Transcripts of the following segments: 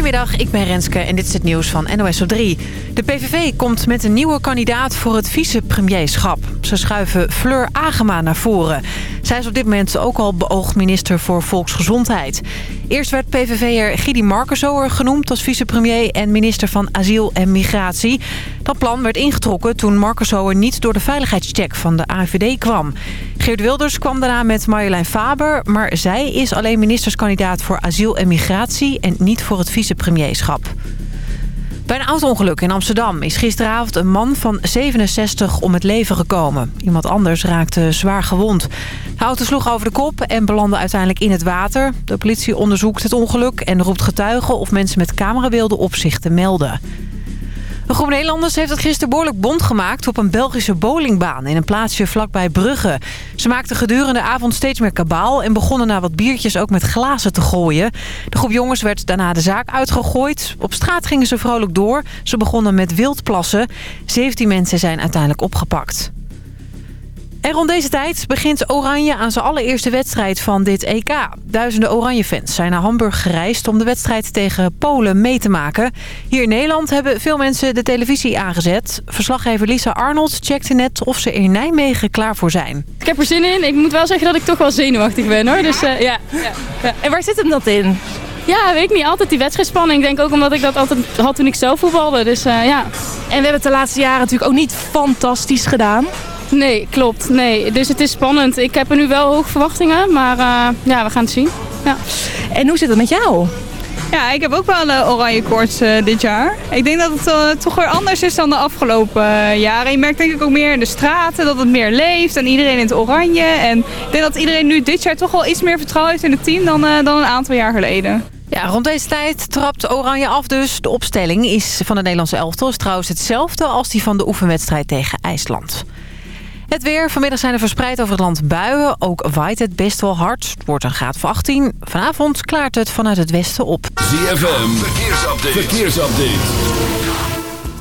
Goedemiddag, ik ben Renske en dit is het nieuws van NOS op 3. De PVV komt met een nieuwe kandidaat voor het vicepremierschap. Ze schuiven Fleur Agema naar voren. Zij is op dit moment ook al beoogd minister voor Volksgezondheid. Eerst werd PVV'er Gidi Markensoer genoemd als vicepremier... en minister van Asiel en Migratie. Dat plan werd ingetrokken toen Markensoer niet door de veiligheidscheck van de AVD kwam. Geert Wilders kwam daarna met Marjolein Faber... maar zij is alleen ministerskandidaat voor asiel en migratie... en niet voor het vicepremierschap. Bij een auto-ongeluk in Amsterdam is gisteravond een man van 67 om het leven gekomen. Iemand anders raakte zwaar gewond. De auto sloeg over de kop en belandde uiteindelijk in het water. De politie onderzoekt het ongeluk en roept getuigen of mensen met camerabeelden op zich te melden. Een groep Nederlanders heeft het gisteren behoorlijk bond gemaakt op een Belgische bowlingbaan in een plaatsje vlakbij Brugge. Ze maakten gedurende de avond steeds meer kabaal en begonnen na wat biertjes ook met glazen te gooien. De groep jongens werd daarna de zaak uitgegooid. Op straat gingen ze vrolijk door. Ze begonnen met wildplassen. 17 mensen zijn uiteindelijk opgepakt. En rond deze tijd begint Oranje aan zijn allereerste wedstrijd van dit EK. Duizenden Oranje-fans zijn naar Hamburg gereisd om de wedstrijd tegen Polen mee te maken. Hier in Nederland hebben veel mensen de televisie aangezet. Verslaggever Lisa Arnold checkte net of ze in Nijmegen klaar voor zijn. Ik heb er zin in. Ik moet wel zeggen dat ik toch wel zenuwachtig ben hoor. Dus uh, ja, ja, ja. En waar zit hem dat in? Ja, weet ik niet. Altijd die wedstrijdspanning. Ik denk ook omdat ik dat altijd had toen ik zelf voetbalde. Dus uh, ja. En we hebben het de laatste jaren natuurlijk ook niet fantastisch gedaan. Nee, klopt. Nee. Dus het is spannend. Ik heb er nu wel hoge verwachtingen, maar uh, ja, we gaan het zien. Ja. En hoe zit het met jou? Ja, ik heb ook wel een oranje koorts uh, dit jaar. Ik denk dat het uh, toch weer anders is dan de afgelopen uh, jaren. Je merkt denk ik ook meer in de straten dat het meer leeft en iedereen in het oranje. En ik denk dat iedereen nu dit jaar toch wel iets meer vertrouwen heeft in het team dan, dan een aantal jaar geleden. Ja, rond deze tijd trapt Oranje af dus. De opstelling is van de Nederlandse elftal is trouwens hetzelfde als die van de oefenwedstrijd tegen IJsland. Het weer. Vanmiddag zijn er verspreid over het land buien. Ook waait het best wel hard. Het wordt een graad van 18. Vanavond klaart het vanuit het westen op. ZFM. Verkeersupdate. Verkeersupdate.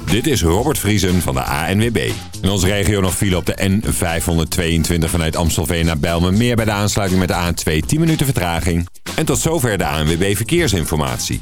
Dit is Robert Vriesen van de ANWB. In onze regio nog file op de N522 vanuit Amstelveen naar Bijlmermeer... bij de aansluiting met de A2 10 minuten vertraging. En tot zover de ANWB Verkeersinformatie.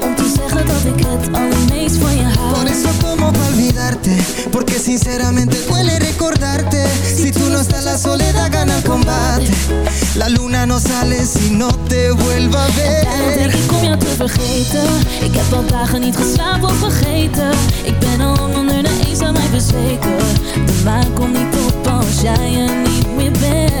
alsof ik het allermeest van je hou. Por eso tomo pa olvidarte Porque sinceramente duele recordarte. Si tú no estás la soledad gana el combate. La luna no sale si no te vuelva a ver. en denk ik om jou te vergeten. Ik heb al dagen niet geslapen of vergeten. Ik ben al lang onder de eens aan mij bezweken. De maan komt niet op als jij er niet meer bent.